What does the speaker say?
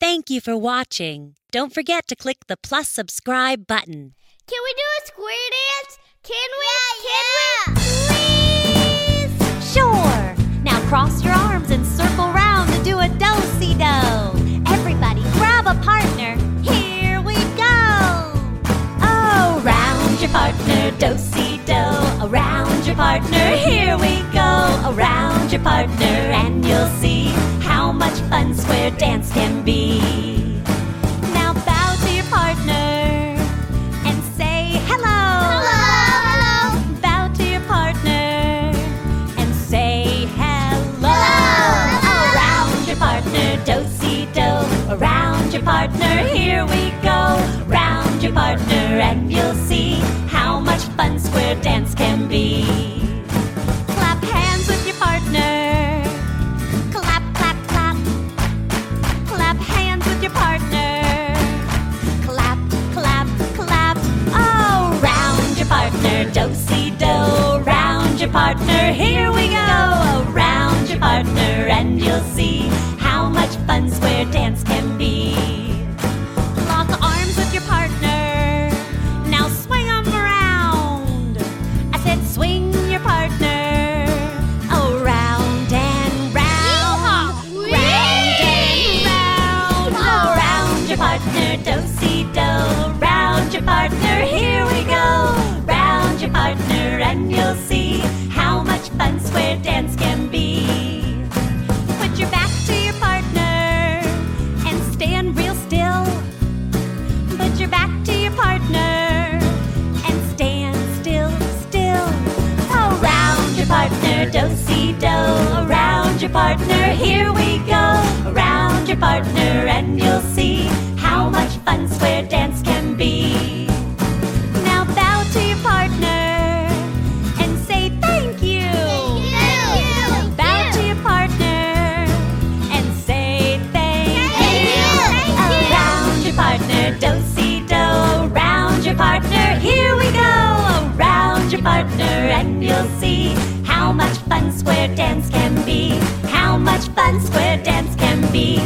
Thank you for watching. Don't forget to click the plus subscribe button. Can we do a square dance? Can we? Can we? Please? Sure. Now cross your arms and circle round to do a do-si-do. Everybody grab a partner. Here we go. Oh, round your partner, do-si-do. Around your partner, here we go. Around your partner, and you'll see how much fun square dance can be. Now bow to your partner and say hello. Hello. hello. Bow to your partner and say hello. Hello. Around your partner, do si do. Around your partner, here we go. Round your partner, and you'll see how much fun square dance can be. Partner, here we go. Around your partner, and you'll see how much fun square dance can be. Square dance can be. Put your back to your partner and stand real still. Put your back to your partner and stand still, still. Around your partner, do si do. Around your partner, here we go. Around your partner, and you'll see partner, and you'll see how much fun square dance can be. How much fun square dance can be.